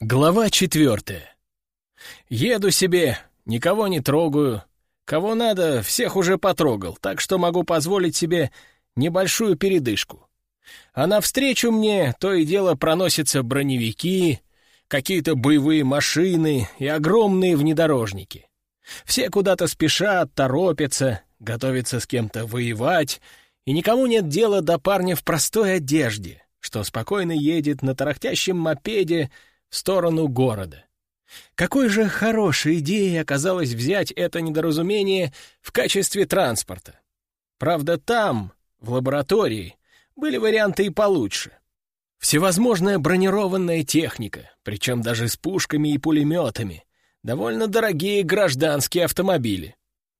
Глава четвертая. Еду себе, никого не трогаю. Кого надо, всех уже потрогал, так что могу позволить себе небольшую передышку. А навстречу мне то и дело проносятся броневики, какие-то боевые машины и огромные внедорожники. Все куда-то спешат, торопятся, готовятся с кем-то воевать, и никому нет дела до парня в простой одежде, что спокойно едет на тарахтящем мопеде в сторону города. Какой же хорошей идеей оказалось взять это недоразумение в качестве транспорта. Правда, там, в лаборатории, были варианты и получше. Всевозможная бронированная техника, причем даже с пушками и пулеметами, довольно дорогие гражданские автомобили.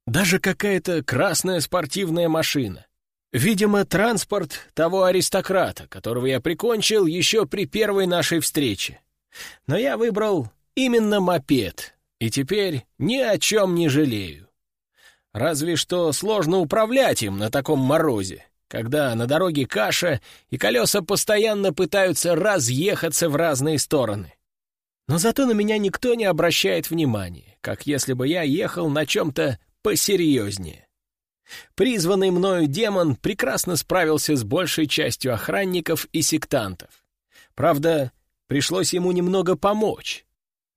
Даже какая-то красная спортивная машина. Видимо, транспорт того аристократа, которого я прикончил еще при первой нашей встрече. Но я выбрал именно мопед, и теперь ни о чем не жалею. Разве что сложно управлять им на таком морозе, когда на дороге каша, и колеса постоянно пытаются разъехаться в разные стороны. Но зато на меня никто не обращает внимания, как если бы я ехал на чем-то посерьезнее. Призванный мною демон прекрасно справился с большей частью охранников и сектантов. Правда, пришлось ему немного помочь.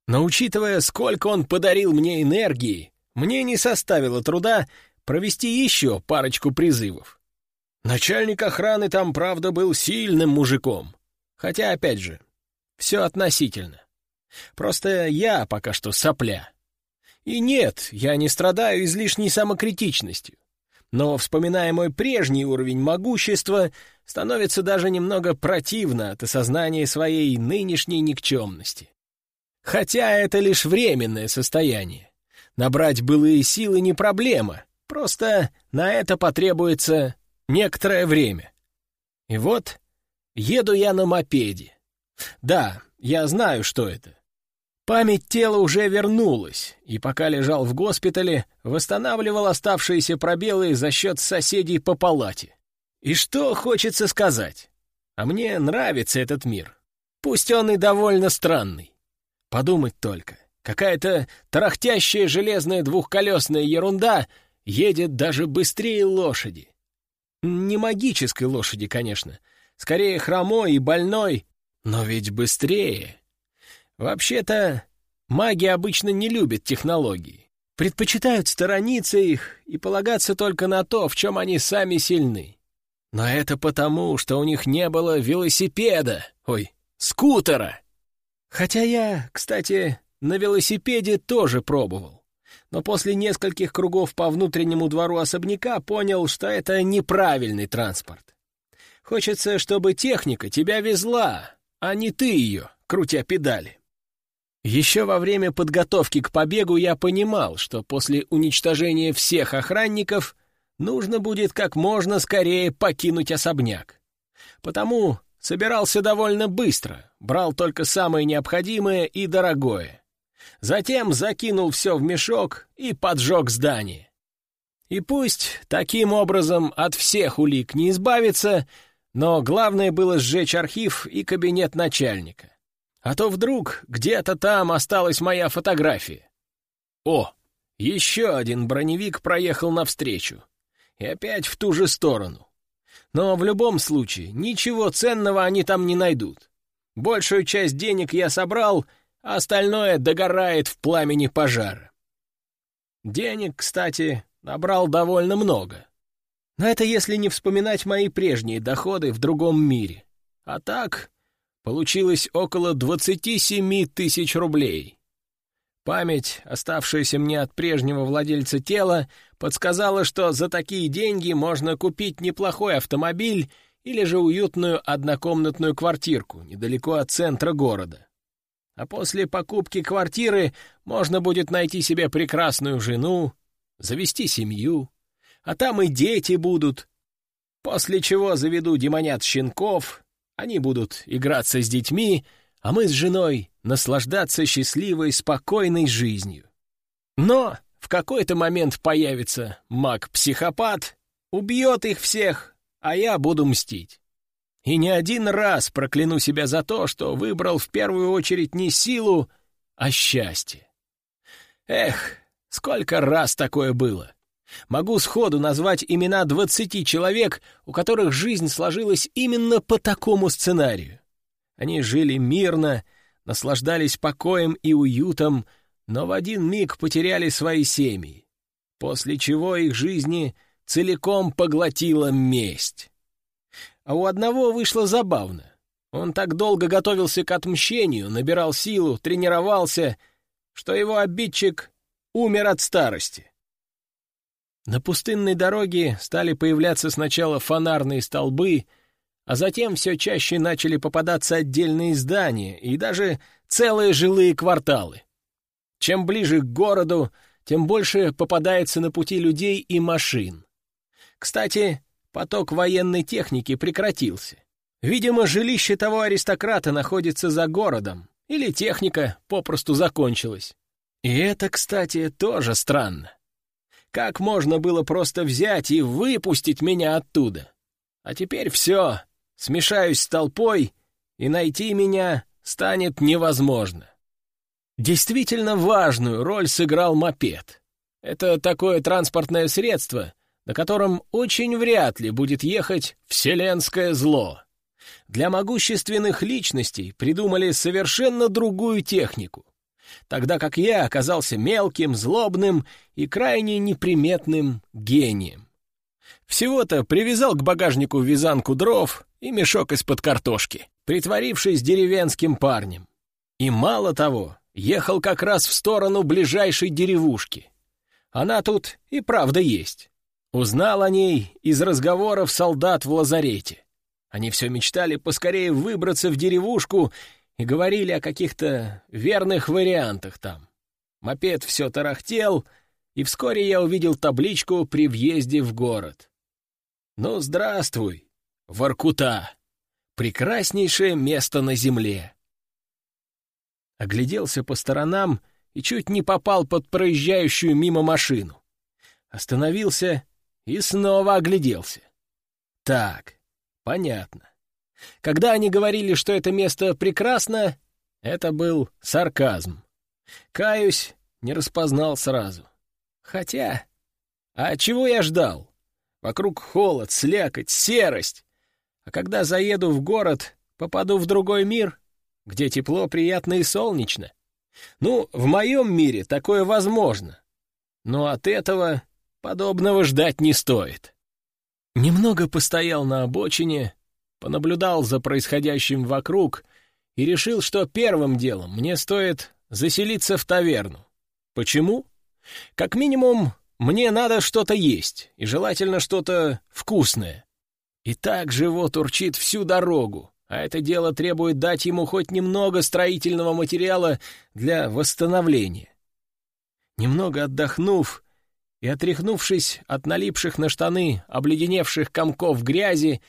Но учитывая, сколько он подарил мне энергии, мне не составило труда провести еще парочку призывов. Начальник охраны там, правда, был сильным мужиком. Хотя, опять же, все относительно. Просто я пока что сопля. И нет, я не страдаю излишней самокритичностью. Но, вспоминая мой прежний уровень могущества, становится даже немного противно от осознания своей нынешней никчемности. Хотя это лишь временное состояние. Набрать былые силы не проблема, просто на это потребуется некоторое время. И вот еду я на мопеде. Да, я знаю, что это. Память тела уже вернулась, и пока лежал в госпитале, восстанавливал оставшиеся пробелы за счет соседей по палате. И что хочется сказать? А мне нравится этот мир. Пусть он и довольно странный. Подумать только, какая-то тарахтящая железная двухколесная ерунда едет даже быстрее лошади. Не магической лошади, конечно. Скорее хромой и больной, но ведь быстрее. Вообще-то, маги обычно не любят технологии. Предпочитают сторониться их и полагаться только на то, в чем они сами сильны. Но это потому, что у них не было велосипеда, ой, скутера. Хотя я, кстати, на велосипеде тоже пробовал. Но после нескольких кругов по внутреннему двору особняка понял, что это неправильный транспорт. Хочется, чтобы техника тебя везла, а не ты ее, крутя педали. Еще во время подготовки к побегу я понимал, что после уничтожения всех охранников нужно будет как можно скорее покинуть особняк. Потому собирался довольно быстро, брал только самое необходимое и дорогое. Затем закинул все в мешок и поджег здание. И пусть таким образом от всех улик не избавиться, но главное было сжечь архив и кабинет начальника. А то вдруг где-то там осталась моя фотография. О, еще один броневик проехал навстречу. И опять в ту же сторону. Но в любом случае, ничего ценного они там не найдут. Большую часть денег я собрал, а остальное догорает в пламени пожара. Денег, кстати, набрал довольно много. Но это если не вспоминать мои прежние доходы в другом мире. А так, Получилось около 27 тысяч рублей. Память, оставшаяся мне от прежнего владельца тела, подсказала, что за такие деньги можно купить неплохой автомобиль или же уютную однокомнатную квартирку недалеко от центра города. А после покупки квартиры можно будет найти себе прекрасную жену, завести семью, а там и дети будут, после чего заведу демонят щенков, они будут играться с детьми, а мы с женой наслаждаться счастливой, спокойной жизнью. Но в какой-то момент появится маг-психопат, убьет их всех, а я буду мстить. И не один раз прокляну себя за то, что выбрал в первую очередь не силу, а счастье. Эх, сколько раз такое было. Могу сходу назвать имена двадцати человек, у которых жизнь сложилась именно по такому сценарию. Они жили мирно, наслаждались покоем и уютом, но в один миг потеряли свои семьи, после чего их жизни целиком поглотила месть. А у одного вышло забавно. Он так долго готовился к отмщению, набирал силу, тренировался, что его обидчик умер от старости. На пустынной дороге стали появляться сначала фонарные столбы, а затем все чаще начали попадаться отдельные здания и даже целые жилые кварталы. Чем ближе к городу, тем больше попадается на пути людей и машин. Кстати, поток военной техники прекратился. Видимо, жилище того аристократа находится за городом, или техника попросту закончилась. И это, кстати, тоже странно. Как можно было просто взять и выпустить меня оттуда? А теперь все, смешаюсь с толпой, и найти меня станет невозможно. Действительно важную роль сыграл мопед. Это такое транспортное средство, на котором очень вряд ли будет ехать вселенское зло. Для могущественных личностей придумали совершенно другую технику, тогда как я оказался мелким, злобным и крайне неприметным гением. Всего-то привязал к багажнику вязанку дров и мешок из-под картошки, притворившись деревенским парнем. И мало того, ехал как раз в сторону ближайшей деревушки. Она тут и правда есть. Узнал о ней из разговоров солдат в лазарете. Они все мечтали поскорее выбраться в деревушку и говорили о каких-то верных вариантах там. Мопед все тарахтел, и вскоре я увидел табличку при въезде в город. «Ну, здравствуй, Воркута! Прекраснейшее место на земле!» Огляделся по сторонам и чуть не попал под проезжающую мимо машину. Остановился и снова огляделся. Так, понятно. Когда они говорили, что это место прекрасно, это был сарказм. Каюсь, не распознал сразу. Хотя... А чего я ждал? Вокруг холод, слякоть, серость. А когда заеду в город, попаду в другой мир, где тепло, приятно и солнечно. Ну, в моем мире такое возможно. Но от этого подобного ждать не стоит. Немного постоял на обочине, понаблюдал за происходящим вокруг и решил, что первым делом мне стоит заселиться в таверну. Почему? Как минимум, мне надо что-то есть, и желательно что-то вкусное. И так живот урчит всю дорогу, а это дело требует дать ему хоть немного строительного материала для восстановления. Немного отдохнув и отряхнувшись от налипших на штаны обледеневших комков грязи,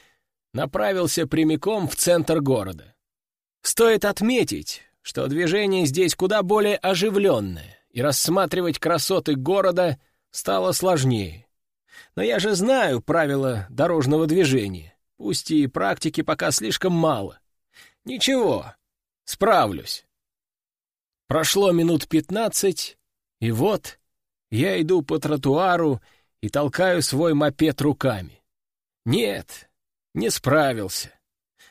направился прямиком в центр города. Стоит отметить, что движение здесь куда более оживленное, и рассматривать красоты города стало сложнее. Но я же знаю правила дорожного движения, пусть и практики пока слишком мало. Ничего, справлюсь. Прошло минут пятнадцать, и вот я иду по тротуару и толкаю свой мопед руками. Нет, не справился.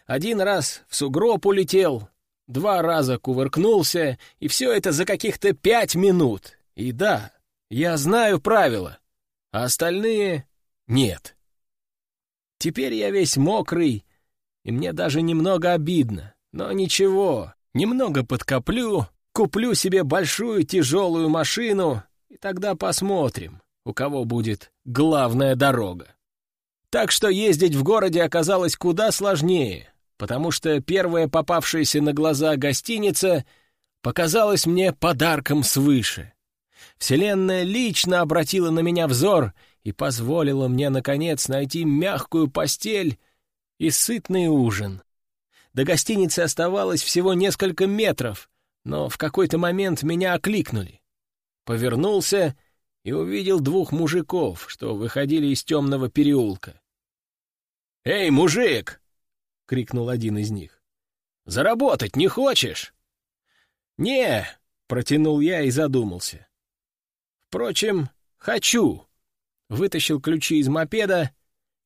Один раз в сугроб улетел, два раза кувыркнулся, и все это за каких-то пять минут. И да, я знаю правила, а остальные — нет. Теперь я весь мокрый, и мне даже немного обидно. Но ничего, немного подкоплю, куплю себе большую тяжелую машину, и тогда посмотрим, у кого будет главная дорога. Так что ездить в городе оказалось куда сложнее, потому что первая попавшаяся на глаза гостиница показалась мне подарком свыше. Вселенная лично обратила на меня взор и позволила мне, наконец, найти мягкую постель и сытный ужин. До гостиницы оставалось всего несколько метров, но в какой-то момент меня окликнули. Повернулся и увидел двух мужиков, что выходили из темного переулка. «Эй, мужик!» — крикнул один из них. «Заработать не хочешь?» «Не», — протянул я и задумался. «Впрочем, хочу», — вытащил ключи из мопеда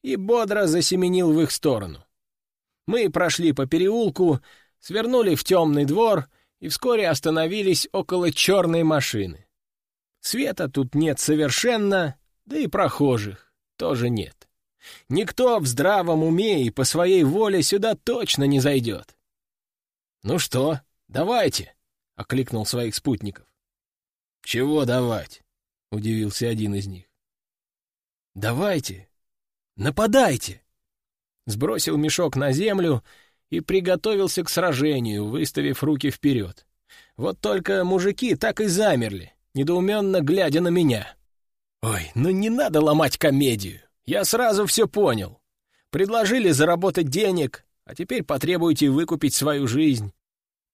и бодро засеменил в их сторону. Мы прошли по переулку, свернули в темный двор и вскоре остановились около черной машины. Света тут нет совершенно, да и прохожих тоже нет. Никто в здравом уме и по своей воле сюда точно не зайдет. «Ну что, давайте», — окликнул своих спутников. «Чего давать?» — удивился один из них. «Давайте, нападайте!» Сбросил мешок на землю и приготовился к сражению, выставив руки вперед. Вот только мужики так и замерли, недоуменно глядя на меня. «Ой, ну не надо ломать комедию. Я сразу все понял. Предложили заработать денег, а теперь потребуете выкупить свою жизнь.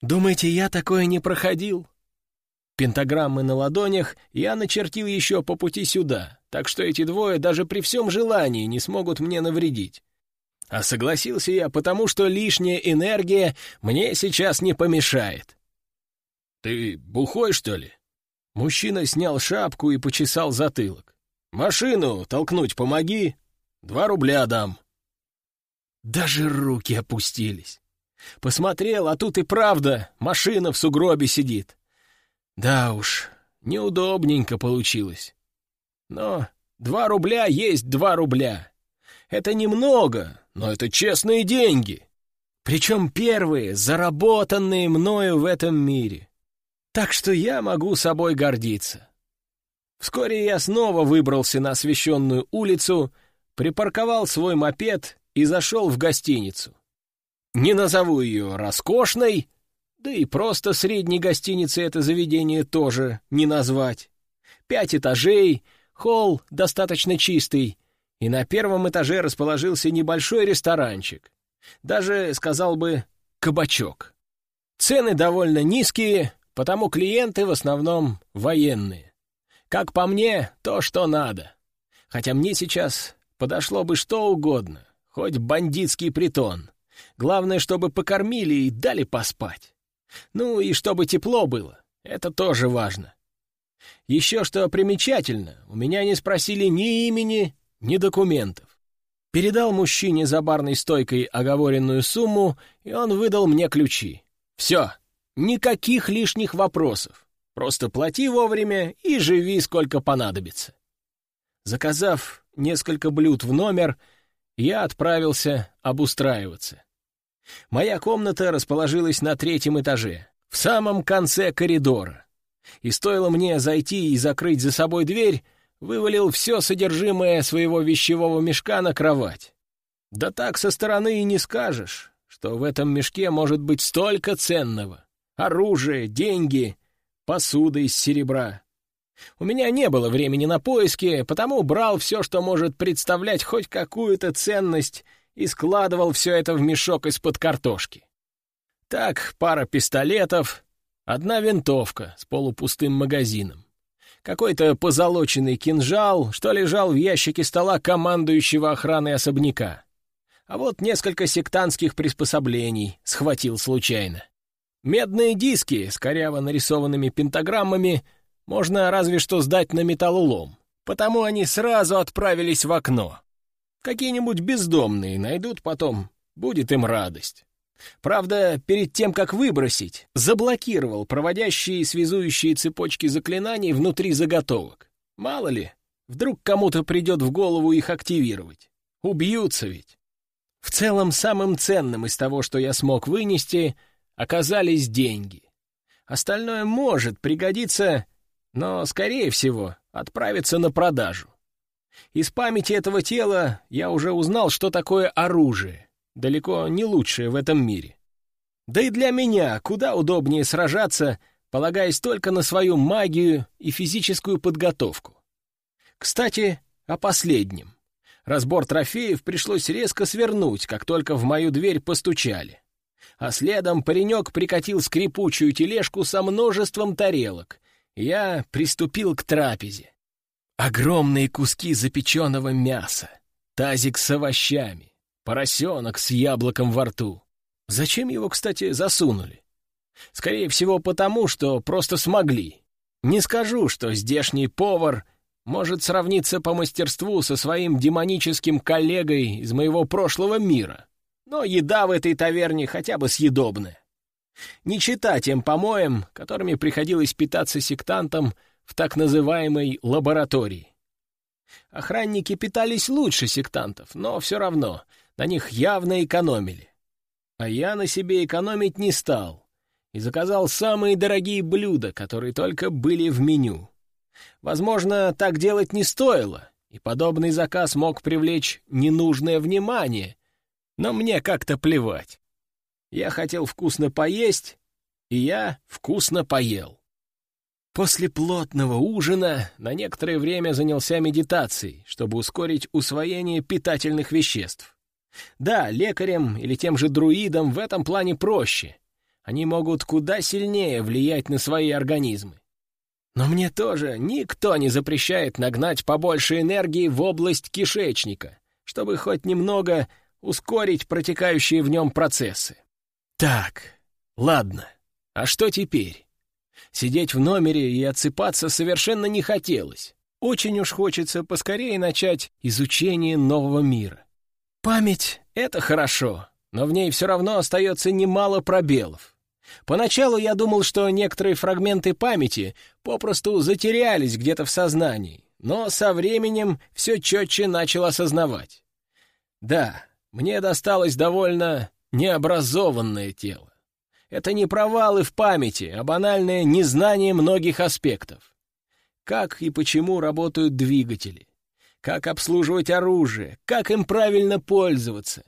Думаете, я такое не проходил?» Пентаграммы на ладонях я начертил еще по пути сюда, так что эти двое даже при всем желании не смогут мне навредить. А согласился я, потому что лишняя энергия мне сейчас не помешает. «Ты бухой, что ли?» Мужчина снял шапку и почесал затылок. «Машину толкнуть помоги, два рубля дам». Даже руки опустились. Посмотрел, а тут и правда машина в сугробе сидит. Да уж, неудобненько получилось. Но два рубля есть два рубля. Это немного, но это честные деньги. Причем первые, заработанные мною в этом мире. Так что я могу собой гордиться. Вскоре я снова выбрался на освещенную улицу, припарковал свой мопед и зашел в гостиницу. Не назову ее роскошной, да и просто средней гостиницей это заведение тоже не назвать. Пять этажей, холл достаточно чистый, и на первом этаже расположился небольшой ресторанчик. Даже, сказал бы, кабачок. Цены довольно низкие, потому клиенты в основном военные. Как по мне, то, что надо. Хотя мне сейчас подошло бы что угодно, хоть бандитский притон. Главное, чтобы покормили и дали поспать. Ну и чтобы тепло было, это тоже важно. Еще что примечательно, у меня не спросили ни имени, ни документов. Передал мужчине за барной стойкой оговоренную сумму, и он выдал мне ключи. Все, никаких лишних вопросов. Просто плати вовремя и живи, сколько понадобится. Заказав несколько блюд в номер, я отправился обустраиваться. Моя комната расположилась на третьем этаже, в самом конце коридора. И стоило мне зайти и закрыть за собой дверь, вывалил все содержимое своего вещевого мешка на кровать. Да так со стороны и не скажешь, что в этом мешке может быть столько ценного. Оружие, деньги, посуда из серебра. У меня не было времени на поиски, потому брал все, что может представлять хоть какую-то ценность, и складывал все это в мешок из-под картошки. Так, пара пистолетов, одна винтовка с полупустым магазином какой-то позолоченный кинжал, что лежал в ящике стола командующего охраны особняка. А вот несколько сектантских приспособлений схватил случайно. Медные диски с коряво нарисованными пентаграммами можно разве что сдать на металлолом, потому они сразу отправились в окно. Какие-нибудь бездомные найдут потом, будет им радость. Правда, перед тем, как выбросить, заблокировал проводящие и связующие цепочки заклинаний внутри заготовок. Мало ли, вдруг кому-то придет в голову их активировать. Убьются ведь. В целом, самым ценным из того, что я смог вынести, оказались деньги. Остальное может пригодиться, но, скорее всего, отправиться на продажу. Из памяти этого тела я уже узнал, что такое оружие — далеко не лучшее в этом мире. Да и для меня куда удобнее сражаться, полагаясь только на свою магию и физическую подготовку. Кстати, о последнем. Разбор трофеев пришлось резко свернуть, как только в мою дверь постучали. А следом паренек прикатил скрипучую тележку со множеством тарелок. Я приступил к трапезе. Огромные куски запеченного мяса, тазик с овощами, Поросенок с яблоком во рту. Зачем его, кстати, засунули? Скорее всего, потому, что просто смогли. Не скажу, что здешний повар может сравниться по мастерству со своим демоническим коллегой из моего прошлого мира, но еда в этой таверне хотя бы съедобная. Не чита тем помоям, которыми приходилось питаться сектантам в так называемой лаборатории. Охранники питались лучше сектантов, но все равно на них явно экономили. А я на себе экономить не стал и заказал самые дорогие блюда, которые только были в меню. Возможно, так делать не стоило, и подобный заказ мог привлечь ненужное внимание, но мне как-то плевать. Я хотел вкусно поесть, и я вкусно поел. После плотного ужина на некоторое время занялся медитацией, чтобы ускорить усвоение питательных веществ. Да, лекарям или тем же друидам в этом плане проще. Они могут куда сильнее влиять на свои организмы. Но мне тоже никто не запрещает нагнать побольше энергии в область кишечника, чтобы хоть немного ускорить протекающие в нем процессы. Так, ладно, а что теперь? Сидеть в номере и отсыпаться совершенно не хотелось. Очень уж хочется поскорее начать изучение нового мира. Память — это хорошо, но в ней все равно остается немало пробелов. Поначалу я думал, что некоторые фрагменты памяти попросту затерялись где-то в сознании, но со временем все четче начал осознавать. Да, мне досталось довольно необразованное тело. Это не провалы в памяти, а банальное незнание многих аспектов. Как и почему работают двигатели, как обслуживать оружие, как им правильно пользоваться.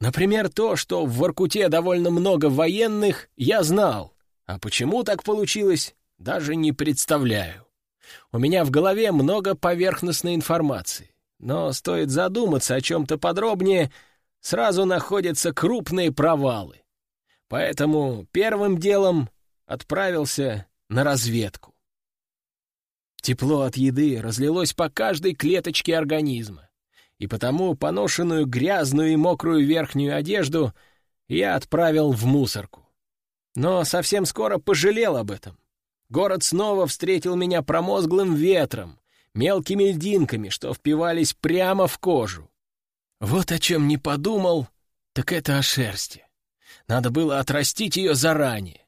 Например, то, что в Воркуте довольно много военных, я знал, а почему так получилось, даже не представляю. У меня в голове много поверхностной информации, но стоит задуматься о чем-то подробнее, сразу находятся крупные провалы. Поэтому первым делом отправился на разведку. Тепло от еды разлилось по каждой клеточке организма, и потому поношенную грязную и мокрую верхнюю одежду я отправил в мусорку. Но совсем скоро пожалел об этом. Город снова встретил меня промозглым ветром, мелкими льдинками, что впивались прямо в кожу. Вот о чем не подумал, так это о шерсти. Надо было отрастить ее заранее.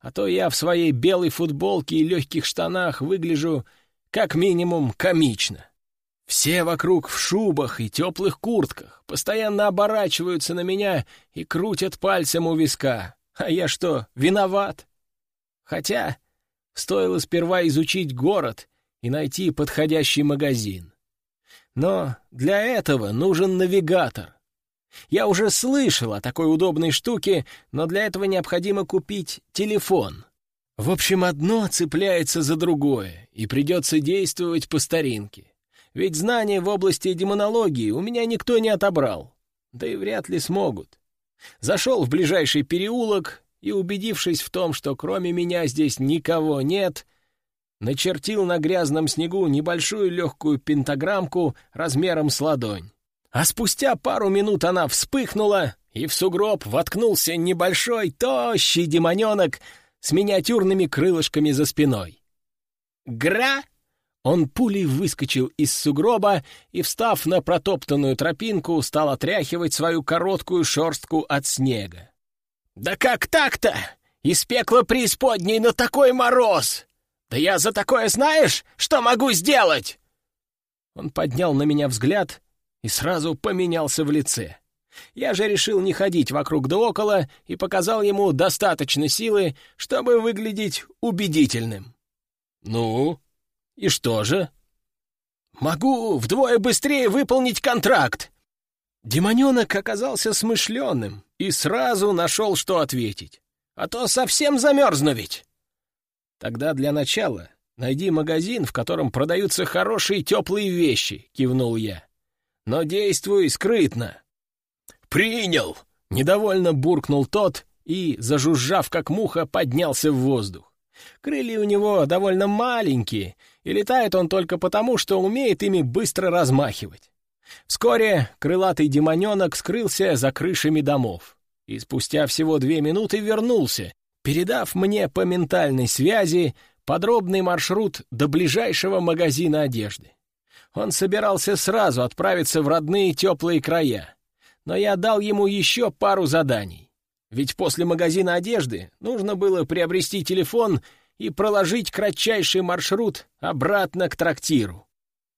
А то я в своей белой футболке и легких штанах выгляжу как минимум комично. Все вокруг в шубах и теплых куртках, постоянно оборачиваются на меня и крутят пальцем у виска. А я что, виноват? Хотя стоило сперва изучить город и найти подходящий магазин. Но для этого нужен навигатор, я уже слышал о такой удобной штуке, но для этого необходимо купить телефон. В общем, одно цепляется за другое, и придется действовать по старинке. Ведь знания в области демонологии у меня никто не отобрал. Да и вряд ли смогут. Зашел в ближайший переулок и, убедившись в том, что кроме меня здесь никого нет, начертил на грязном снегу небольшую легкую пентаграммку размером с ладонь. А спустя пару минут она вспыхнула, и в сугроб воткнулся небольшой, тощий демоненок с миниатюрными крылышками за спиной. «Гра!» Он пулей выскочил из сугроба и, встав на протоптанную тропинку, стал отряхивать свою короткую шерстку от снега. «Да как так-то? Из пекла преисподней на такой мороз! Да я за такое знаешь, что могу сделать?» Он поднял на меня взгляд и сразу поменялся в лице. Я же решил не ходить вокруг да около и показал ему достаточно силы, чтобы выглядеть убедительным. «Ну, и что же?» «Могу вдвое быстрее выполнить контракт!» Демоненок оказался смышленым и сразу нашел, что ответить. «А то совсем замерзну ведь!» «Тогда для начала найди магазин, в котором продаются хорошие теплые вещи», — кивнул я но действуй скрытно». «Принял!» — недовольно буркнул тот и, зажужжав как муха, поднялся в воздух. Крылья у него довольно маленькие, и летает он только потому, что умеет ими быстро размахивать. Вскоре крылатый демоненок скрылся за крышами домов и спустя всего две минуты вернулся, передав мне по ментальной связи подробный маршрут до ближайшего магазина одежды. Он собирался сразу отправиться в родные теплые края, но я дал ему еще пару заданий. Ведь после магазина одежды нужно было приобрести телефон и проложить кратчайший маршрут обратно к трактиру.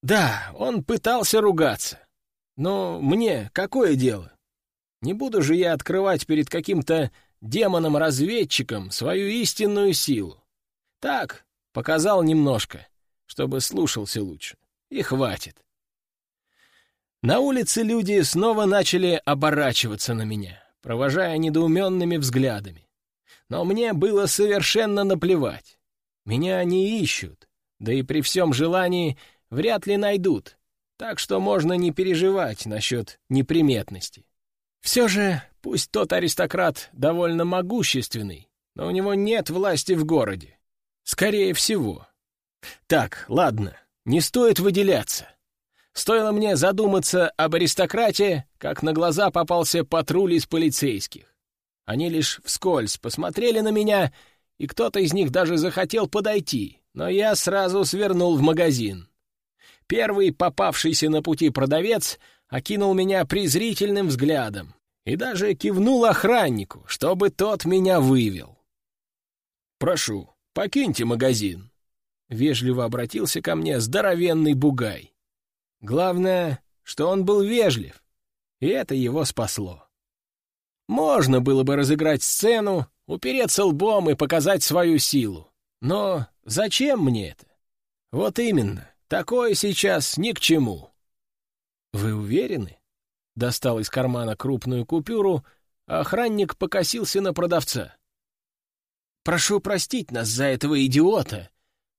Да, он пытался ругаться. Но мне какое дело? Не буду же я открывать перед каким-то демоном-разведчиком свою истинную силу. Так, показал немножко, чтобы слушался лучше. И хватит. На улице люди снова начали оборачиваться на меня, провожая недоуменными взглядами. Но мне было совершенно наплевать. Меня они ищут, да и при всем желании вряд ли найдут, так что можно не переживать насчет неприметности. Все же, пусть тот аристократ довольно могущественный, но у него нет власти в городе. Скорее всего. Так, ладно, не стоит выделяться. Стоило мне задуматься об аристократии, как на глаза попался патруль из полицейских. Они лишь вскользь посмотрели на меня, и кто-то из них даже захотел подойти, но я сразу свернул в магазин. Первый попавшийся на пути продавец окинул меня презрительным взглядом и даже кивнул охраннику, чтобы тот меня вывел. «Прошу, покиньте магазин», — вежливо обратился ко мне здоровенный бугай. Главное, что он был вежлив, и это его спасло. Можно было бы разыграть сцену, упереться лбом и показать свою силу. Но зачем мне это? Вот именно, такое сейчас ни к чему. «Вы уверены?» Достал из кармана крупную купюру, а охранник покосился на продавца. «Прошу простить нас за этого идиота!»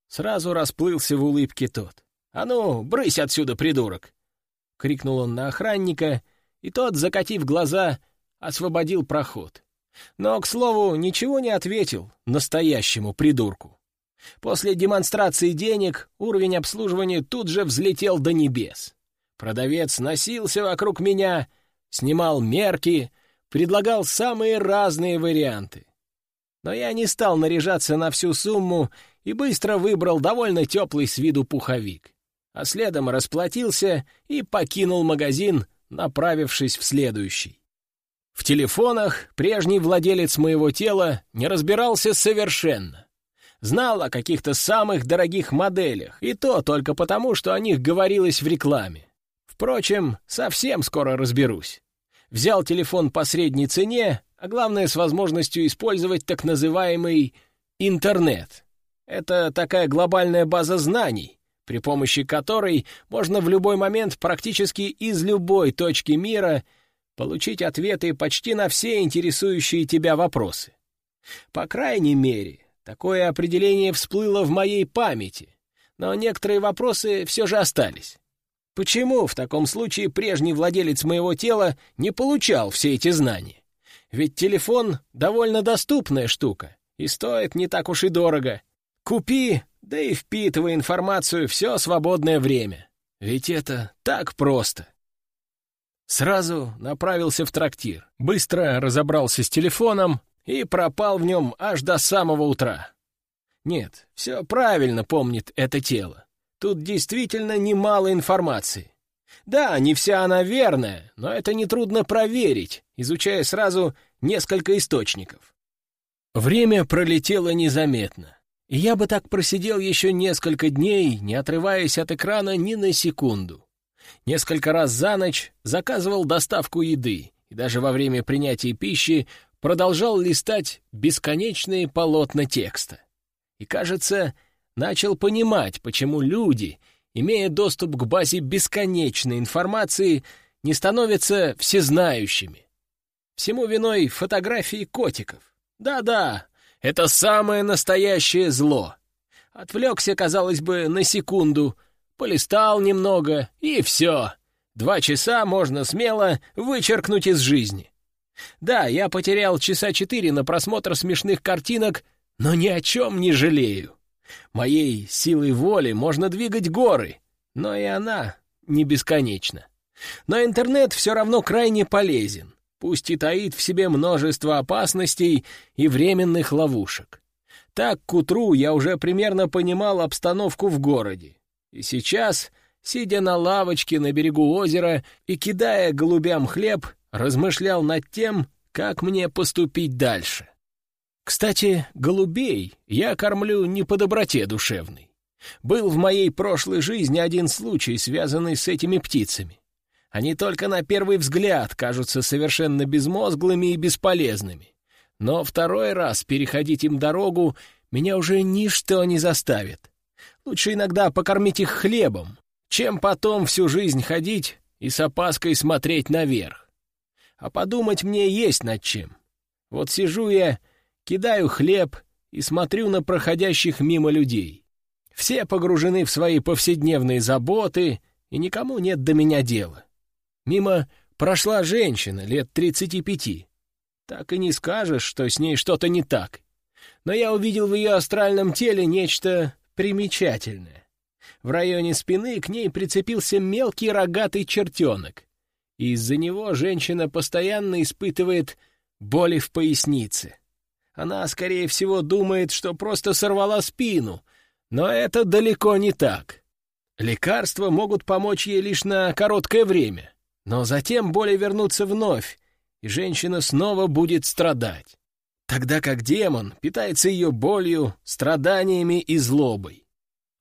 Сразу расплылся в улыбке тот. «А ну, брысь отсюда, придурок!» — крикнул он на охранника, и тот, закатив глаза, освободил проход. Но, к слову, ничего не ответил настоящему придурку. После демонстрации денег уровень обслуживания тут же взлетел до небес. Продавец носился вокруг меня, снимал мерки, предлагал самые разные варианты. Но я не стал наряжаться на всю сумму и быстро выбрал довольно теплый с виду пуховик. А следом расплатился и покинул магазин, направившись в следующий. В телефонах прежний владелец моего тела не разбирался совершенно. Знал о каких-то самых дорогих моделях, и то только потому, что о них говорилось в рекламе. Впрочем, совсем скоро разберусь. Взял телефон по средней цене, а главное, с возможностью использовать так называемый интернет. Это такая глобальная база знаний, при помощи которой можно в любой момент практически из любой точки мира получить ответы почти на все интересующие тебя вопросы. По крайней мере, такое определение всплыло в моей памяти, но некоторые вопросы все же остались. Почему в таком случае прежний владелец моего тела не получал все эти знания? Ведь телефон — довольно доступная штука и стоит не так уж и дорого. Купи, да и впитывай информацию все свободное время. Ведь это так просто. Сразу направился в трактир, быстро разобрался с телефоном и пропал в нем аж до самого утра. Нет, все правильно помнит это тело. Тут действительно немало информации. Да, не вся она верная, но это нетрудно проверить, изучая сразу несколько источников. Время пролетело незаметно, и я бы так просидел еще несколько дней, не отрываясь от экрана ни на секунду. Несколько раз за ночь заказывал доставку еды, и даже во время принятия пищи продолжал листать бесконечные полотна текста. И, кажется, начал понимать, почему люди, имея доступ к базе бесконечной информации, не становятся всезнающими. Всему виной фотографии котиков. Да-да, это самое настоящее зло. Отвлекся, казалось бы, на секунду, полистал немного, и все. Два часа можно смело вычеркнуть из жизни. Да, я потерял часа четыре на просмотр смешных картинок, но ни о чем не жалею. Моей силой воли можно двигать горы, но и она не бесконечна. Но интернет все равно крайне полезен, пусть и таит в себе множество опасностей и временных ловушек. Так к утру я уже примерно понимал обстановку в городе. И сейчас, сидя на лавочке на берегу озера и кидая голубям хлеб, размышлял над тем, как мне поступить дальше. Кстати, голубей я кормлю не по доброте душевной. Был в моей прошлой жизни один случай, связанный с этими птицами. Они только на первый взгляд кажутся совершенно безмозглыми и бесполезными. Но второй раз переходить им дорогу меня уже ничто не заставит. Лучше иногда покормить их хлебом, чем потом всю жизнь ходить и с опаской смотреть наверх. А подумать мне есть над чем. Вот сижу я, кидаю хлеб и смотрю на проходящих мимо людей. Все погружены в свои повседневные заботы, и никому нет до меня дела. Мимо прошла женщина лет тридцати пяти. Так и не скажешь, что с ней что-то не так. Но я увидел в ее астральном теле нечто примечательное. В районе спины к ней прицепился мелкий рогатый чертенок. Из-за него женщина постоянно испытывает боли в пояснице. Она, скорее всего, думает, что просто сорвала спину, но это далеко не так. Лекарства могут помочь ей лишь на короткое время. Но затем боли вернутся вновь, и женщина снова будет страдать. Тогда как демон питается ее болью, страданиями и злобой.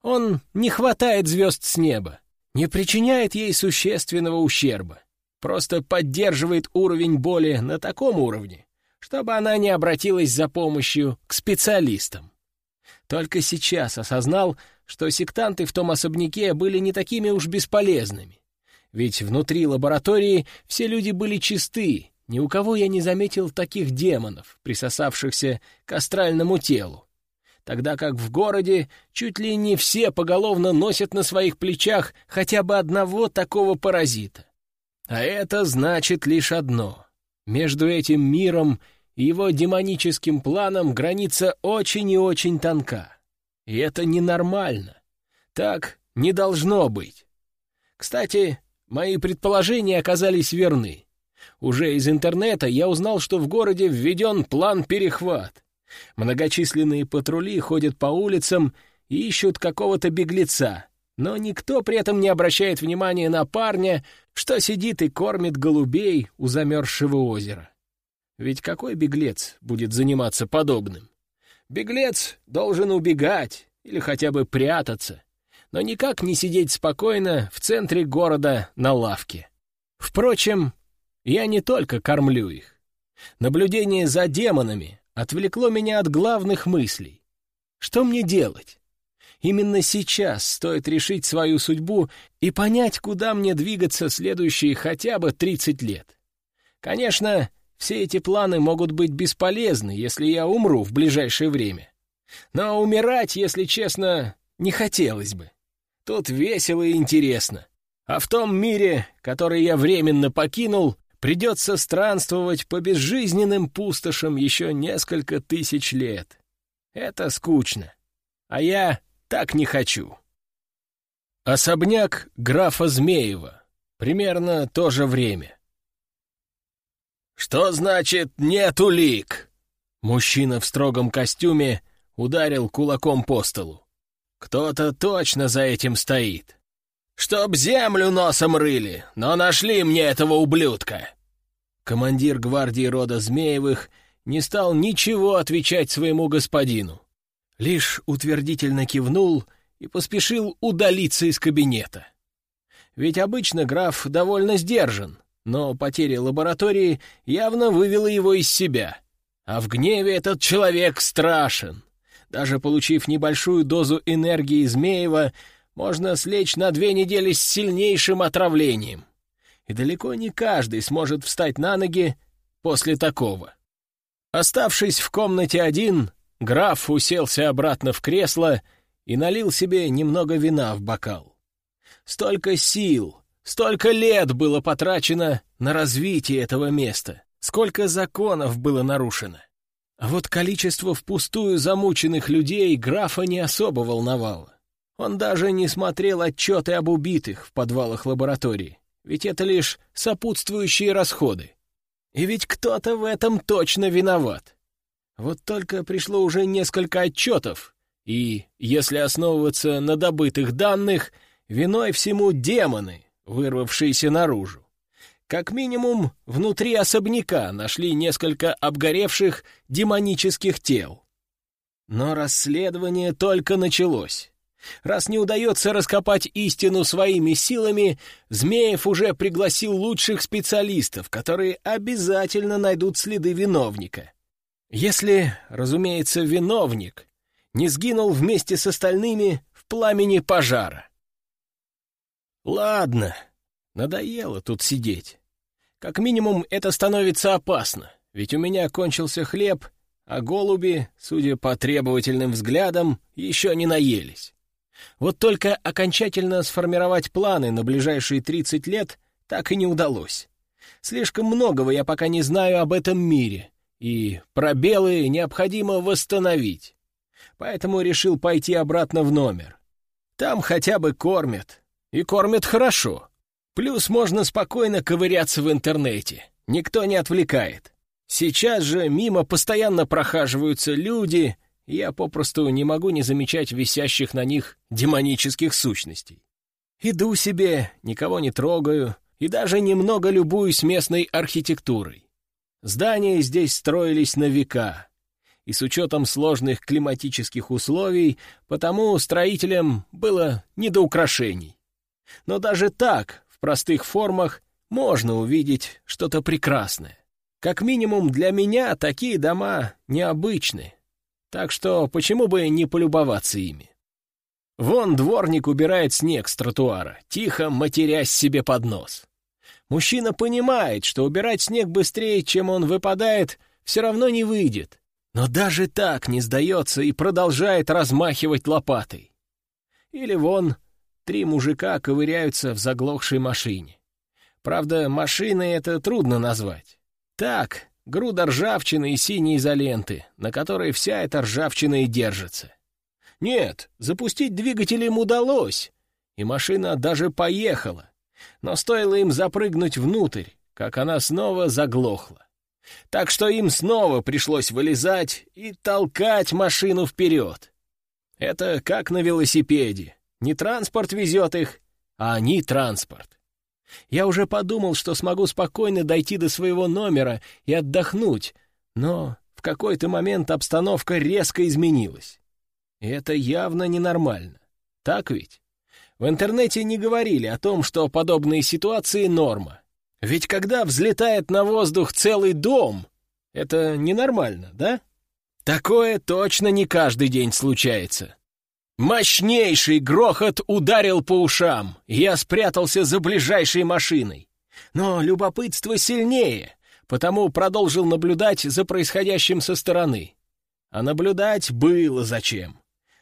Он не хватает звезд с неба, не причиняет ей существенного ущерба, просто поддерживает уровень боли на таком уровне, чтобы она не обратилась за помощью к специалистам. Только сейчас осознал, что сектанты в том особняке были не такими уж бесполезными. Ведь внутри лаборатории все люди были чисты, ни у кого я не заметил таких демонов, присосавшихся к астральному телу. Тогда как в городе чуть ли не все поголовно носят на своих плечах хотя бы одного такого паразита. А это значит лишь одно. Между этим миром его демоническим планом граница очень и очень тонка. И это ненормально. Так не должно быть. Кстати, Мои предположения оказались верны. Уже из интернета я узнал, что в городе введен план «Перехват». Многочисленные патрули ходят по улицам и ищут какого-то беглеца, но никто при этом не обращает внимания на парня, что сидит и кормит голубей у замерзшего озера. Ведь какой беглец будет заниматься подобным? Беглец должен убегать или хотя бы прятаться но никак не сидеть спокойно в центре города на лавке. Впрочем, я не только кормлю их. Наблюдение за демонами отвлекло меня от главных мыслей. Что мне делать? Именно сейчас стоит решить свою судьбу и понять, куда мне двигаться следующие хотя бы 30 лет. Конечно, все эти планы могут быть бесполезны, если я умру в ближайшее время. Но умирать, если честно, не хотелось бы. Тут весело и интересно. А в том мире, который я временно покинул, придется странствовать по безжизненным пустошам еще несколько тысяч лет. Это скучно. А я так не хочу. Особняк графа Змеева. Примерно то же время. «Что значит «нет улик»?» Мужчина в строгом костюме ударил кулаком по столу. Кто-то точно за этим стоит. Чтоб землю носом рыли, но нашли мне этого ублюдка!» Командир гвардии рода Змеевых не стал ничего отвечать своему господину. Лишь утвердительно кивнул и поспешил удалиться из кабинета. Ведь обычно граф довольно сдержан, но потеря лаборатории явно вывела его из себя. А в гневе этот человек страшен. Даже получив небольшую дозу энергии Змеева, можно слечь на две недели с сильнейшим отравлением. И далеко не каждый сможет встать на ноги после такого. Оставшись в комнате один, граф уселся обратно в кресло и налил себе немного вина в бокал. Столько сил, столько лет было потрачено на развитие этого места, сколько законов было нарушено. А вот количество впустую замученных людей графа не особо волновало. Он даже не смотрел отчеты об убитых в подвалах лаборатории, ведь это лишь сопутствующие расходы. И ведь кто-то в этом точно виноват. Вот только пришло уже несколько отчетов, и, если основываться на добытых данных, виной всему демоны, вырвавшиеся наружу. Как минимум, внутри особняка нашли несколько обгоревших демонических тел. Но расследование только началось. Раз не удается раскопать истину своими силами, Змеев уже пригласил лучших специалистов, которые обязательно найдут следы виновника. Если, разумеется, виновник не сгинул вместе с остальными в пламени пожара. Ладно, надоело тут сидеть. Как минимум, это становится опасно, ведь у меня кончился хлеб, а голуби, судя по требовательным взглядам, еще не наелись. Вот только окончательно сформировать планы на ближайшие 30 лет так и не удалось. Слишком многого я пока не знаю об этом мире, и пробелы необходимо восстановить. Поэтому решил пойти обратно в номер. Там хотя бы кормят, и кормят хорошо. Плюс можно спокойно ковыряться в интернете, никто не отвлекает. Сейчас же мимо постоянно прохаживаются люди, я попросту не могу не замечать висящих на них демонических сущностей. Иду себе, никого не трогаю и даже немного любуюсь местной архитектурой. Здания здесь строились на века, и с учетом сложных климатических условий, потому строителям было не до украшений. Но даже так, в простых формах, можно увидеть что-то прекрасное. Как минимум для меня такие дома необычны, так что почему бы не полюбоваться ими? Вон дворник убирает снег с тротуара, тихо матерясь себе под нос. Мужчина понимает, что убирать снег быстрее, чем он выпадает, все равно не выйдет. Но даже так не сдается и продолжает размахивать лопатой. Или вон три мужика ковыряются в заглохшей машине. Правда, машиной это трудно назвать. Так, груда ржавчины и синей изоленты, на которой вся эта ржавчина и держится. Нет, запустить двигатель им удалось, и машина даже поехала. Но стоило им запрыгнуть внутрь, как она снова заглохла. Так что им снова пришлось вылезать и толкать машину вперед. Это как на велосипеде. Не транспорт везет их, а они транспорт. Я уже подумал, что смогу спокойно дойти до своего номера и отдохнуть, но в какой-то момент обстановка резко изменилась. И это явно ненормально. Так ведь? В интернете не говорили о том, что подобные ситуации — норма. Ведь когда взлетает на воздух целый дом, это ненормально, да? Такое точно не каждый день случается. Мощнейший грохот ударил по ушам, я спрятался за ближайшей машиной. Но любопытство сильнее, потому продолжил наблюдать за происходящим со стороны. А наблюдать было зачем.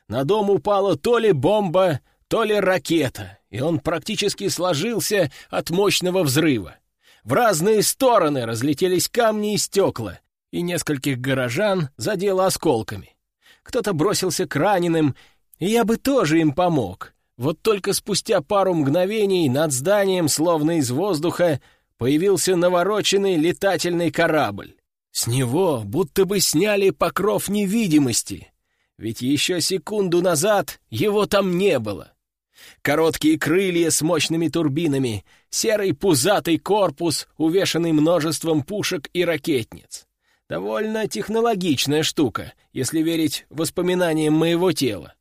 На дом упала то ли бомба, то ли ракета, и он практически сложился от мощного взрыва. В разные стороны разлетелись камни и стекла, и нескольких горожан задело осколками. Кто-то бросился к раненым, и я бы тоже им помог. Вот только спустя пару мгновений над зданием, словно из воздуха, появился навороченный летательный корабль. С него будто бы сняли покров невидимости, ведь еще секунду назад его там не было. Короткие крылья с мощными турбинами, серый пузатый корпус, увешанный множеством пушек и ракетниц. Довольно технологичная штука, если верить воспоминаниям моего тела.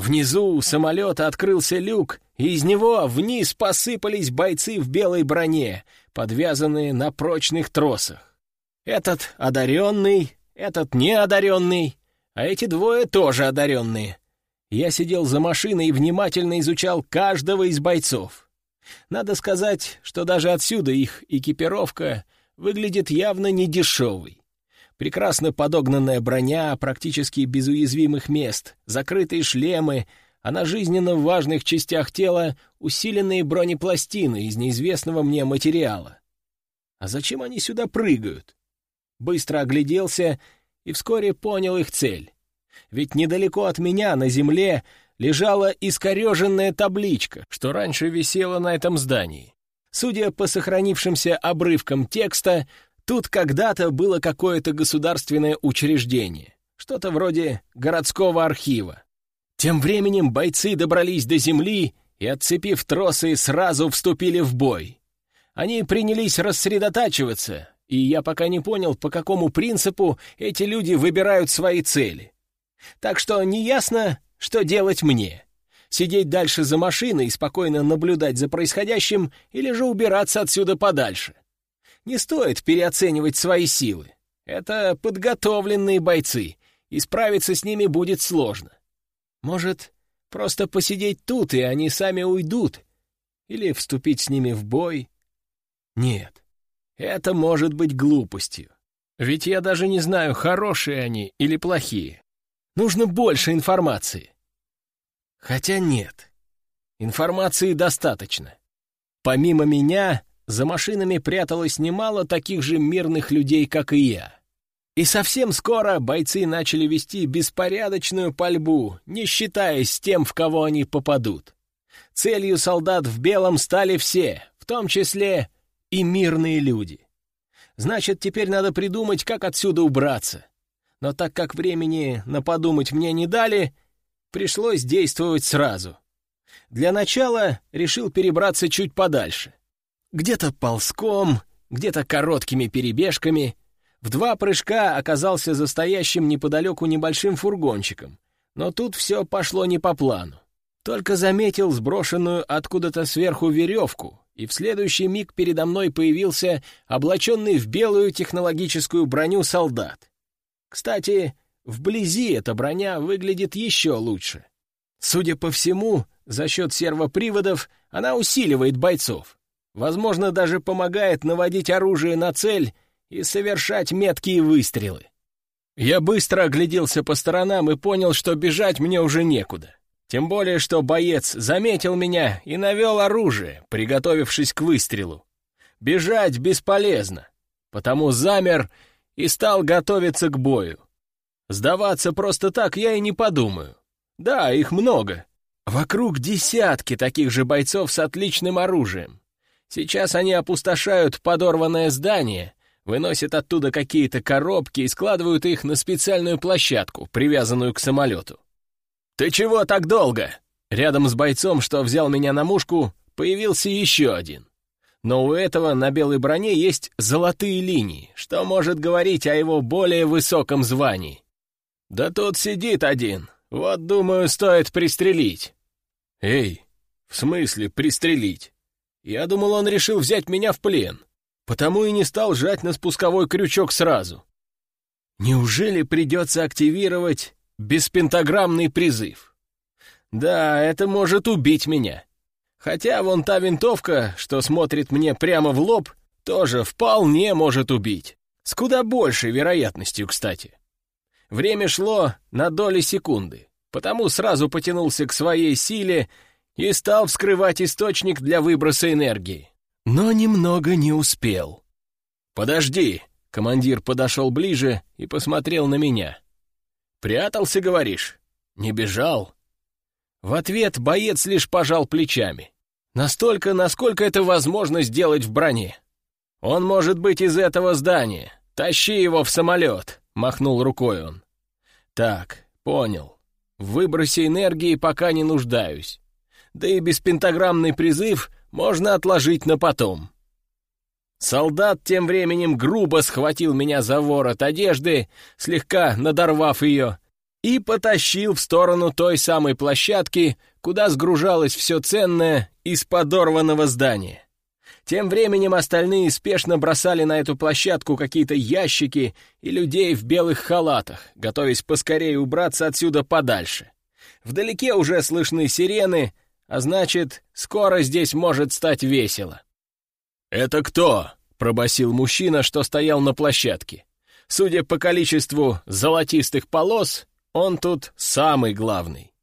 Внизу у самолета открылся люк, и из него вниз посыпались бойцы в белой броне, подвязанные на прочных тросах. Этот одаренный, этот неодаренный, а эти двое тоже одаренные. Я сидел за машиной и внимательно изучал каждого из бойцов. Надо сказать, что даже отсюда их экипировка выглядит явно недешевой. Прекрасно подогнанная броня, практически без уязвимых мест, закрытые шлемы, а на жизненно важных частях тела усиленные бронепластины из неизвестного мне материала. А зачем они сюда прыгают? Быстро огляделся и вскоре понял их цель. Ведь недалеко от меня, на земле, лежала искореженная табличка, что раньше висела на этом здании. Судя по сохранившимся обрывкам текста, тут когда-то было какое-то государственное учреждение, что-то вроде городского архива. Тем временем бойцы добрались до земли и, отцепив тросы, сразу вступили в бой. Они принялись рассредотачиваться, и я пока не понял, по какому принципу эти люди выбирают свои цели. Так что неясно, что делать мне. Сидеть дальше за машиной и спокойно наблюдать за происходящим или же убираться отсюда подальше. Не стоит переоценивать свои силы. Это подготовленные бойцы, и справиться с ними будет сложно. Может, просто посидеть тут, и они сами уйдут? Или вступить с ними в бой? Нет, это может быть глупостью. Ведь я даже не знаю, хорошие они или плохие. Нужно больше информации. Хотя нет. Информации достаточно. Помимо меня, за машинами пряталось немало таких же мирных людей, как и я. И совсем скоро бойцы начали вести беспорядочную пальбу, не считаясь с тем, в кого они попадут. Целью солдат в белом стали все, в том числе и мирные люди. Значит, теперь надо придумать, как отсюда убраться. Но так как времени на подумать мне не дали, пришлось действовать сразу. Для начала решил перебраться чуть подальше. Где-то ползком, где-то короткими перебежками. В два прыжка оказался за стоящим неподалеку небольшим фургончиком. Но тут все пошло не по плану. Только заметил сброшенную откуда-то сверху веревку, и в следующий миг передо мной появился облаченный в белую технологическую броню солдат. Кстати, Вблизи эта броня выглядит еще лучше. Судя по всему, за счет сервоприводов она усиливает бойцов. Возможно, даже помогает наводить оружие на цель и совершать меткие выстрелы. Я быстро огляделся по сторонам и понял, что бежать мне уже некуда. Тем более, что боец заметил меня и навел оружие, приготовившись к выстрелу. Бежать бесполезно, потому замер и стал готовиться к бою. Сдаваться просто так я и не подумаю. Да, их много. Вокруг десятки таких же бойцов с отличным оружием. Сейчас они опустошают подорванное здание, выносят оттуда какие-то коробки и складывают их на специальную площадку, привязанную к самолету. «Ты чего так долго?» Рядом с бойцом, что взял меня на мушку, появился еще один. Но у этого на белой броне есть золотые линии, что может говорить о его более высоком звании. «Да тут сидит один. Вот, думаю, стоит пристрелить». «Эй, в смысле пристрелить? Я думал, он решил взять меня в плен, потому и не стал жать на спусковой крючок сразу. Неужели придется активировать беспентаграммный призыв? Да, это может убить меня. Хотя вон та винтовка, что смотрит мне прямо в лоб, тоже вполне может убить. С куда большей вероятностью, кстати. Время шло на доли секунды, потому сразу потянулся к своей силе и стал вскрывать источник для выброса энергии. Но немного не успел. «Подожди!» — командир подошел ближе и посмотрел на меня. «Прятался, говоришь? Не бежал?» В ответ боец лишь пожал плечами. Настолько, насколько это возможно сделать в броне. «Он может быть из этого здания. Тащи его в самолет!» — махнул рукой он. «Так, понял. В выбросе энергии пока не нуждаюсь. Да и беспентаграммный призыв можно отложить на потом». Солдат тем временем грубо схватил меня за ворот одежды, слегка надорвав ее, и потащил в сторону той самой площадки, куда сгружалось все ценное из подорванного здания. Тем временем остальные спешно бросали на эту площадку какие-то ящики и людей в белых халатах, готовясь поскорее убраться отсюда подальше. Вдалеке уже слышны сирены, а значит, скоро здесь может стать весело. «Это кто?» — пробасил мужчина, что стоял на площадке. Судя по количеству золотистых полос, он тут самый главный.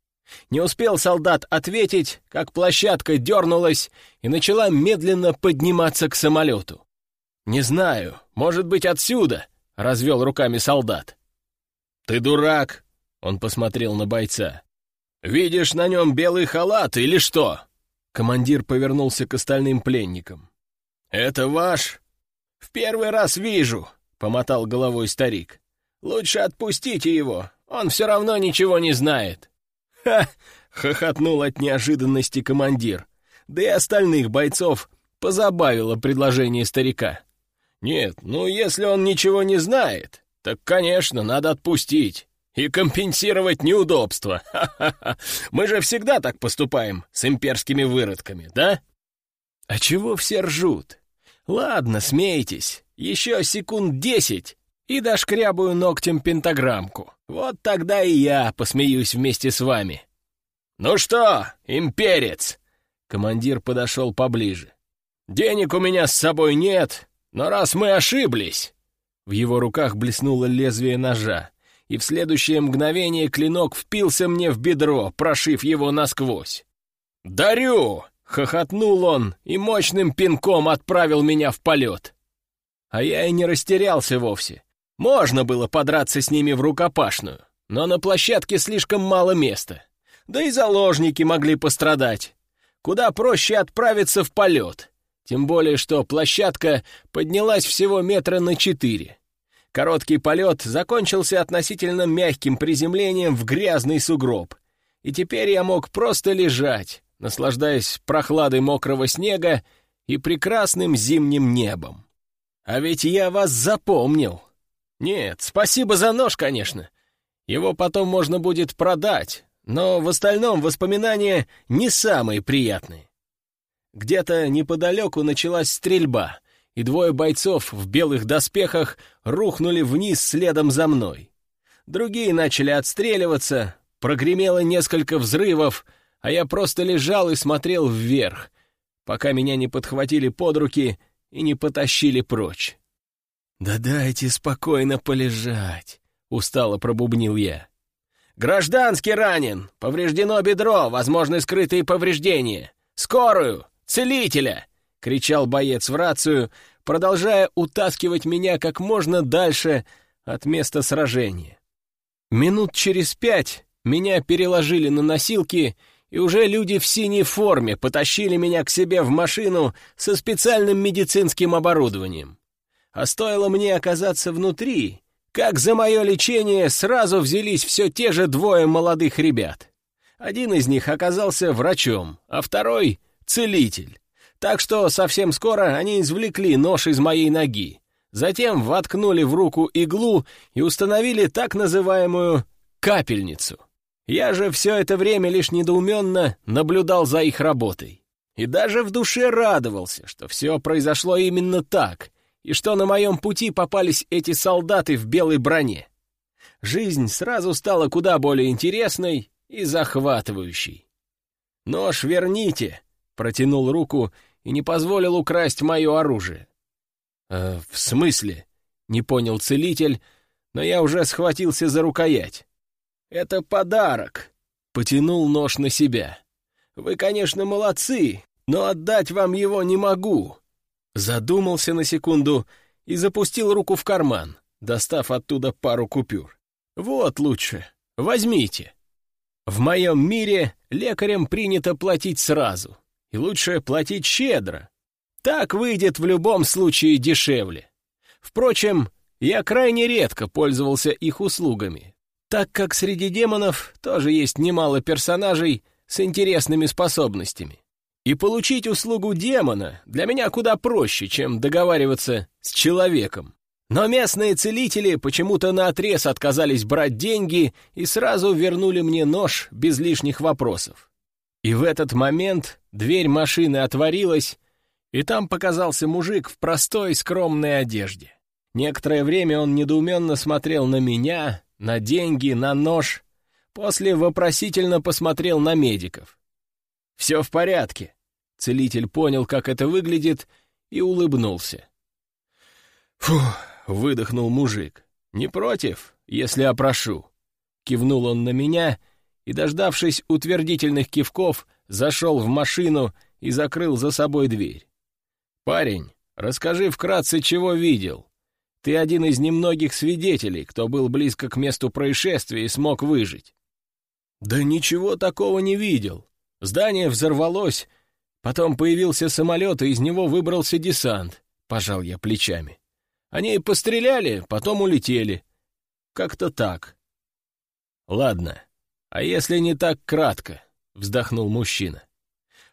Не успел солдат ответить, как площадка дернулась и начала медленно подниматься к самолету. «Не знаю, может быть, отсюда», — развел руками солдат. «Ты дурак», — он посмотрел на бойца. «Видишь на нем белый халат или что?» Командир повернулся к остальным пленникам. «Это ваш?» «В первый раз вижу», — помотал головой старик. «Лучше отпустите его, он все равно ничего не знает». «Ха!» — хохотнул от неожиданности командир. Да и остальных бойцов позабавило предложение старика. «Нет, ну если он ничего не знает, так, конечно, надо отпустить и компенсировать неудобства. Ха-ха-ха! Мы же всегда так поступаем с имперскими выродками, да?» «А чего все ржут? Ладно, смейтесь. Еще секунд десять, и дошкрябаю ногтем пентаграммку. Вот тогда и я посмеюсь вместе с вами». «Ну что, имперец?» Командир подошел поближе. «Денег у меня с собой нет, но раз мы ошиблись...» В его руках блеснуло лезвие ножа, и в следующее мгновение клинок впился мне в бедро, прошив его насквозь. «Дарю!» — хохотнул он и мощным пинком отправил меня в полет. А я и не растерялся вовсе. Можно было подраться с ними в рукопашную, но на площадке слишком мало места. Да и заложники могли пострадать. Куда проще отправиться в полет. Тем более, что площадка поднялась всего метра на четыре. Короткий полет закончился относительно мягким приземлением в грязный сугроб. И теперь я мог просто лежать, наслаждаясь прохладой мокрого снега и прекрасным зимним небом. А ведь я вас запомнил. Нет, спасибо за нож, конечно. Его потом можно будет продать, но в остальном воспоминания не самые приятные. Где-то неподалеку началась стрельба, и двое бойцов в белых доспехах рухнули вниз следом за мной. Другие начали отстреливаться, прогремело несколько взрывов, а я просто лежал и смотрел вверх, пока меня не подхватили под руки и не потащили прочь. «Да дайте спокойно полежать», — устало пробубнил я. «Гражданский ранен! Повреждено бедро, возможны скрытые повреждения! Скорую! Целителя!» — кричал боец в рацию, продолжая утаскивать меня как можно дальше от места сражения. Минут через пять меня переложили на носилки, и уже люди в синей форме потащили меня к себе в машину со специальным медицинским оборудованием. А стоило мне оказаться внутри, как за мое лечение сразу взялись все те же двое молодых ребят. Один из них оказался врачом, а второй — целитель. Так что совсем скоро они извлекли нож из моей ноги. Затем воткнули в руку иглу и установили так называемую капельницу. Я же все это время лишь недоуменно наблюдал за их работой. И даже в душе радовался, что все произошло именно так, и что на моем пути попались эти солдаты в белой броне. Жизнь сразу стала куда более интересной и захватывающей. «Нож верните!» — протянул руку и не позволил украсть мое оружие. «Э, «В смысле?» — не понял целитель, но я уже схватился за рукоять. «Это подарок!» — потянул нож на себя. «Вы, конечно, молодцы, но отдать вам его не могу. Задумался на секунду и запустил руку в карман, достав оттуда пару купюр. «Вот лучше. Возьмите». В моем мире лекарям принято платить сразу, и лучше платить щедро. Так выйдет в любом случае дешевле. Впрочем, я крайне редко пользовался их услугами, так как среди демонов тоже есть немало персонажей с интересными способностями. И получить услугу демона для меня куда проще, чем договариваться с человеком. Но местные целители почему-то наотрез отказались брать деньги и сразу вернули мне нож без лишних вопросов. И в этот момент дверь машины отворилась, и там показался мужик в простой скромной одежде. Некоторое время он недоуменно смотрел на меня, на деньги, на нож, после вопросительно посмотрел на медиков. «Все в порядке», Целитель понял, как это выглядит, и улыбнулся. «Фу!» — выдохнул мужик. «Не против, если опрошу?» Кивнул он на меня и, дождавшись утвердительных кивков, зашел в машину и закрыл за собой дверь. «Парень, расскажи вкратце, чего видел. Ты один из немногих свидетелей, кто был близко к месту происшествия и смог выжить». «Да ничего такого не видел. Здание взорвалось, Потом появился самолет, и из него выбрался десант, пожал я плечами. Они постреляли, потом улетели. Как-то так. Ладно, а если не так кратко, вздохнул мужчина.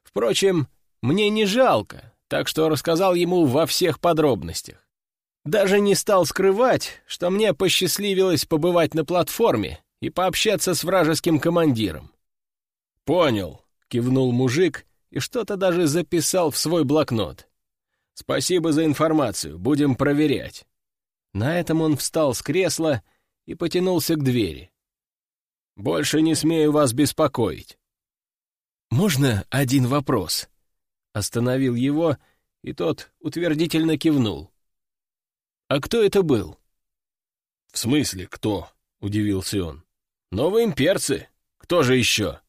Впрочем, мне не жалко, так что рассказал ему во всех подробностях. Даже не стал скрывать, что мне посчастливилось побывать на платформе и пообщаться с вражеским командиром. «Понял», — кивнул мужик и что-то даже записал в свой блокнот. «Спасибо за информацию, будем проверять». На этом он встал с кресла и потянулся к двери. «Больше не смею вас беспокоить». «Можно один вопрос?» Остановил его, и тот утвердительно кивнул. «А кто это был?» «В смысле кто?» — удивился он. «Новые имперцы. Кто же еще?»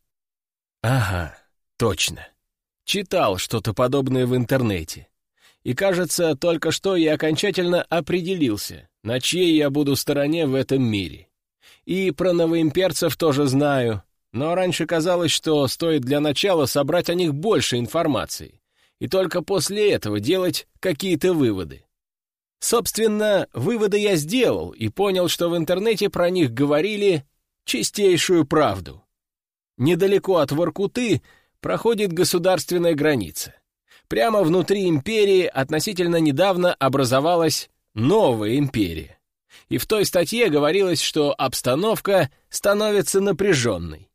«Ага, точно. Читал что-то подобное в интернете. И, кажется, только что я окончательно определился, на чьей я буду стороне в этом мире. И про новоимперцев тоже знаю, но раньше казалось, что стоит для начала собрать о них больше информации, и только после этого делать какие-то выводы. Собственно, выводы я сделал и понял, что в интернете про них говорили чистейшую правду. Недалеко от Воркуты проходит государственная граница. Прямо внутри империи относительно недавно образовалась новая империя. И в той статье говорилось, что обстановка становится напряженной.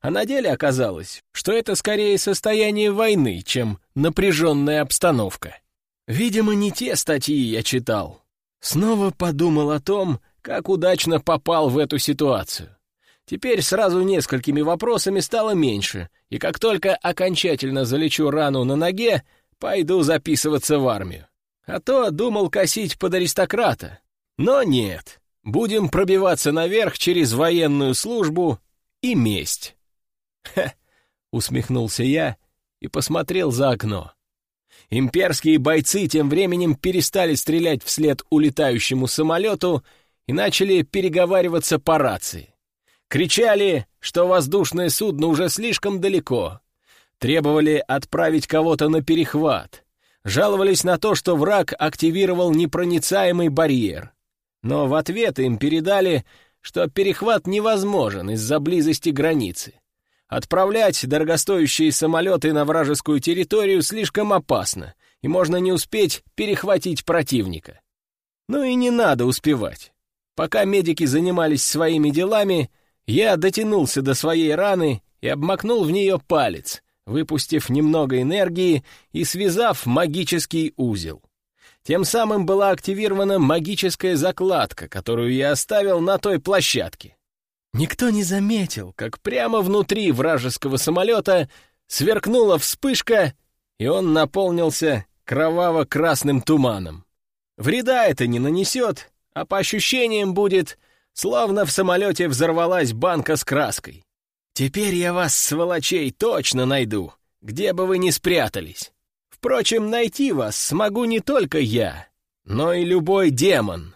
А на деле оказалось, что это скорее состояние войны, чем напряженная обстановка. Видимо, не те статьи я читал. Снова подумал о том, как удачно попал в эту ситуацию. Теперь сразу несколькими вопросами стало меньше, и как только окончательно залечу рану на ноге, пойду записываться в армию. А то думал косить под аристократа. Но нет, будем пробиваться наверх через военную службу и месть. «Ха!» — усмехнулся я и посмотрел за окно. Имперские бойцы тем временем перестали стрелять вслед улетающему самолету и начали переговариваться по рации. Кричали, что воздушное судно уже слишком далеко. Требовали отправить кого-то на перехват. Жаловались на то, что враг активировал непроницаемый барьер. Но в ответ им передали, что перехват невозможен из-за близости границы. Отправлять дорогостоящие самолеты на вражескую территорию слишком опасно, и можно не успеть перехватить противника. Ну и не надо успевать. Пока медики занимались своими делами, я дотянулся до своей раны и обмакнул в нее палец, выпустив немного энергии и связав магический узел. Тем самым была активирована магическая закладка, которую я оставил на той площадке. Никто не заметил, как прямо внутри вражеского самолета сверкнула вспышка, и он наполнился кроваво-красным туманом. Вреда это не нанесет, а по ощущениям будет, словно в самолете взорвалась банка с краской. Теперь я вас, сволочей, точно найду, где бы вы ни спрятались. Впрочем, найти вас смогу не только я, но и любой демон.